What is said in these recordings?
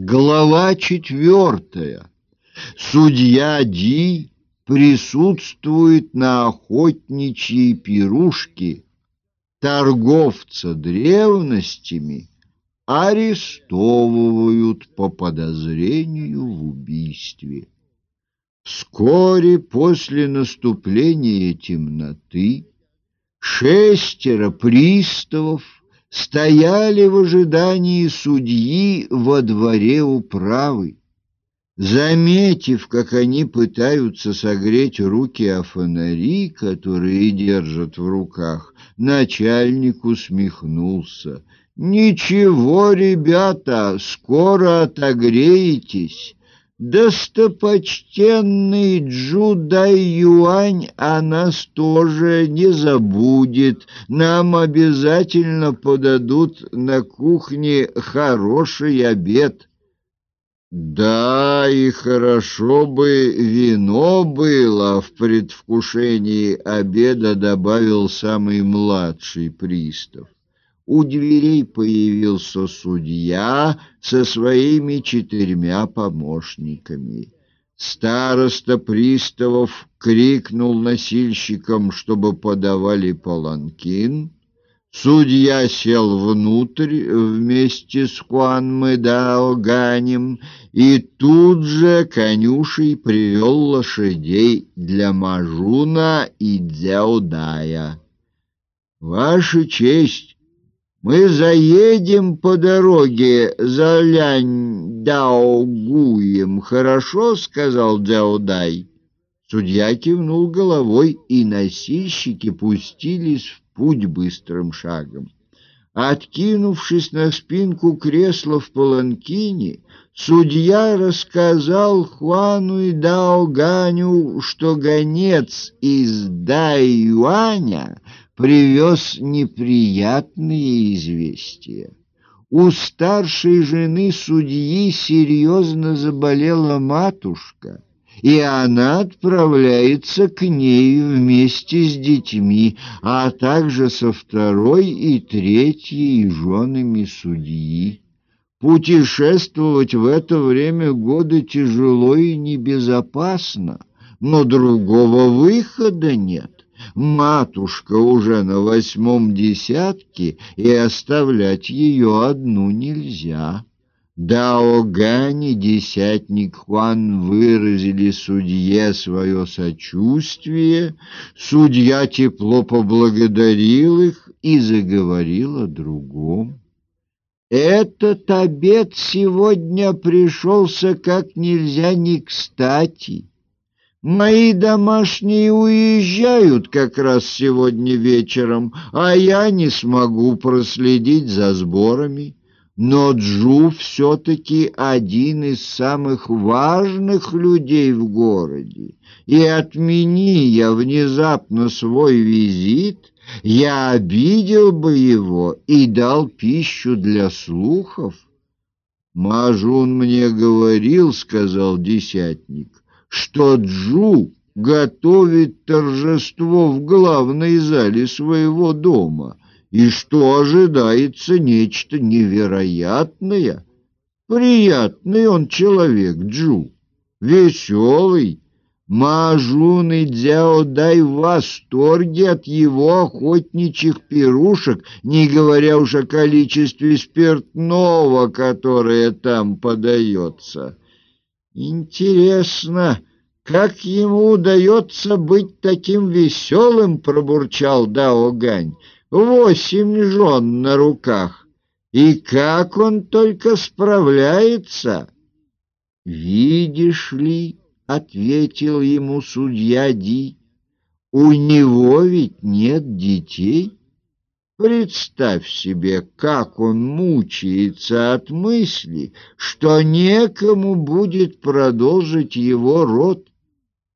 Глава четвертая. Судья Ди присутствует на охотничьей пирушке. Торговца древностями арестовывают по подозрению в убийстве. Вскоре после наступления темноты шестеро приставов стояли в ожидании судьи во дворе управы. Заметив, как они пытаются согреть руки о фонари, которые держат в руках, начальник усмехнулся. «Ничего, ребята, скоро отогреетесь». Достопочтенный Джудай Юань о нас тоже не забудет. Нам обязательно подадут на кухне хороший обед. Да, и хорошо бы вино было, в предвкушении обеда добавил самый младший пристав у дверей появился судья со своими четырьмя помощниками. Староста приставов крикнул носильщикам, чтобы подавали паланкин. Судья сел внутрь вместе с Хуан Мэдаоганем, и тут же конюшей привел лошадей для Мажуна и Дзяудая. «Ваша честь!» Мы заедем по дороге за Лянь-Даогуем, хорошо, сказал Дзяодай. Судья кивнул головой, и носильщики пустились в путь быстрым шагом. Откинувшись на спинку кресла в паланкине, судья рассказал Хуану и Даоганю, что гонец из Дайюаня привез неприятные известия. У старшей жены судьи серьезно заболела матушка, и она отправляется к ней вместе с детьми, а также со второй и третьей женами судьи. Путешествовать в это время года тяжело и небезопасно, но другого выхода нет. Матушка уже на восьмом десятке, и оставлять ее одну нельзя. Дао Гань и десятник Хуан выразили судье свое сочувствие, судья тепло поблагодарил их и заговорил о другом. Этот обед сегодня пришелся как нельзя не кстати. Мои домашние уезжают как раз сегодня вечером, а я не смогу проследить за сборами. Но Джу все-таки один из самых важных людей в городе, и отмени я внезапно свой визит, я обидел бы его и дал пищу для слухов. «Мажун мне говорил, — сказал десятник, — что Джу готовит торжество в главной зале своего дома и что ожидается нечто невероятное. Приятный он человек, Джу, веселый. Мажун и Дзяо Дай в восторге от его охотничьих пирушек, не говоря уж о количестве спиртного, которое там подается. Интересно, как ему удается быть таким веселым, пробурчал Дао Гань. Восемь жен на руках. И как он только справляется? Видишь ли, ответил ему судья Ди, у него ведь нет детей. Представь себе, как он мучается от мысли, что некому будет продолжить его род.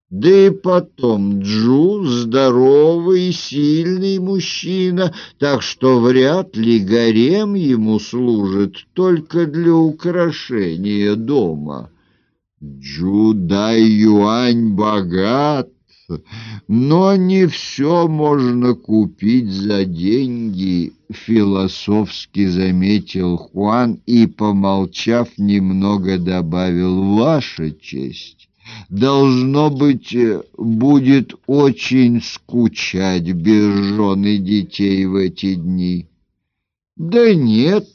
Да и потом Джу здоровый и сильный мужчина, так что вряд ли гарем ему служит только для украшения дома. Джу Дай Юань богат, Но не все можно купить за деньги, философски заметил Хуан и, помолчав, немного добавил «Ваша честь». Должно быть, будет очень скучать без жены детей в эти дни. Да нет,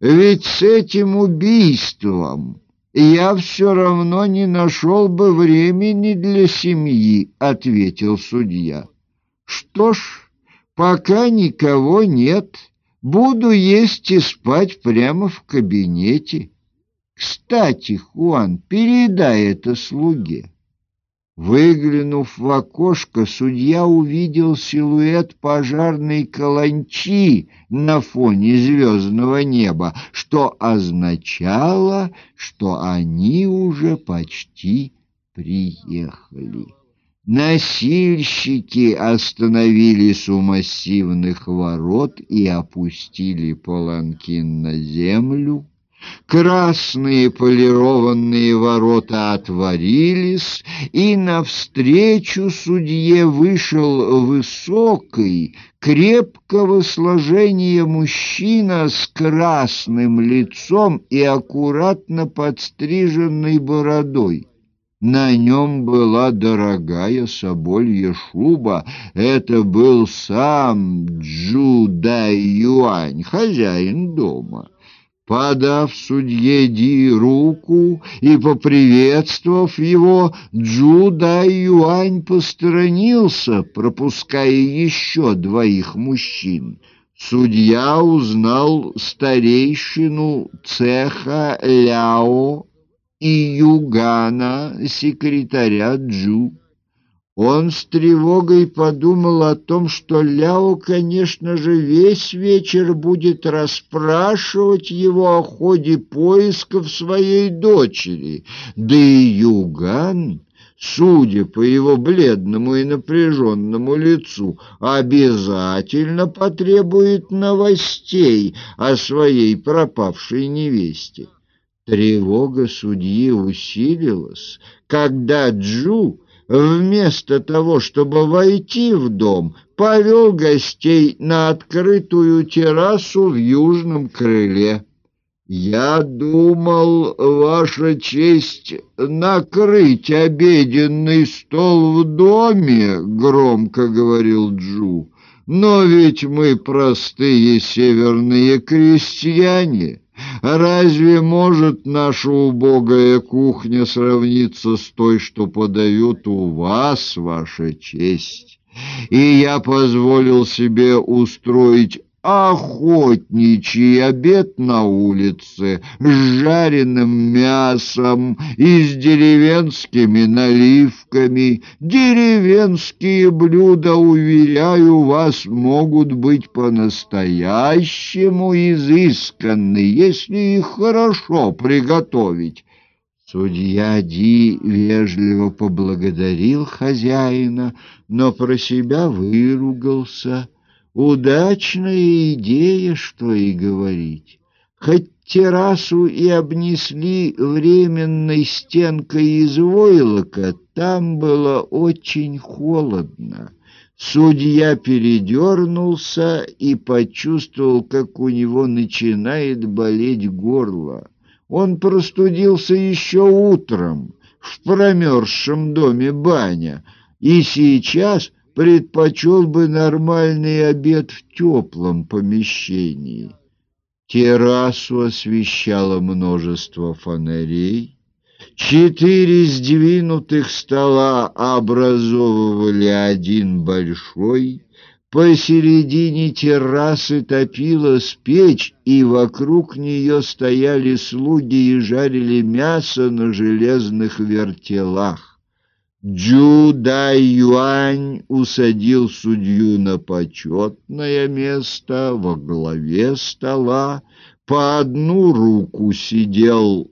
ведь с этим убийством я все равно не нашел бы времени для семьи, ответил судья. Что ж, пока никого нет, буду есть и спать прямо в кабинете. Кстати, Хуан, передай это слуге. Выглянув в окошко, судья увидел силуэт пожарной каланчи на фоне звездного неба, что означало, что они уже почти приехали. Носильщики остановились у массивных ворот и опустили паланкин на землю. Красные полированные ворота отворились, и навстречу судье вышел высокий, крепкого сложения мужчина с красным лицом и аккуратно подстриженной бородой. На нем была дорогая соболья шуба. Это был сам Джу Дай Юань, хозяин дома. Подав судье Ди руку и поприветствовав его, Джуда Юань посторонился, пропуская еще двоих мужчин. Судья узнал старейшину цеха Ляо и Югана, секретаря Джу. Он с тревогой подумал о том, что Ляо, конечно же, весь вечер будет расспрашивать его о ходе поисков своей дочери. Да и Юган, судя по его бледному и напряженному лицу, обязательно потребует новостей о своей пропавшей невесте. Тревога судьи усилилась, когда Джу вместо того, чтобы войти в дом, повел гостей на открытую террасу в южном крыле. «Я думал, Ваша честь, накрыть обеденный стол в доме», — громко говорил Джу. «Но ведь мы простые северные крестьяне». Разве может наша убогая кухня сравниться с той, что подают у вас, ваша честь? И я позволил себе устроить охотничий обед на улице с жареным мясом и с деревенскими наливками. Деревенские блюда, уверяю вас, могут быть по-настоящему изысканны, если их хорошо приготовить. Судья Ди вежливо поблагодарил хозяина, но про себя выругался — Удачная идея, что и говорить. Хоть террасу и обнесли временной стенкой из войлока, там было очень холодно. Судья передернулся и почувствовал, как у него начинает болеть горло. Он простудился еще утром в промерзшем доме баня, и сейчас предпочел бы нормальный обед в теплом помещении. Террасу освещало множество фонарей. Четыре сдвинутых стола образовывали один большой. Посередине террасы топилась печь, и вокруг нее стояли слуги и жарили мясо на железных вертелах. Джу Дай Юань усадил судью на почетное место во главе стола. По одну руку сидел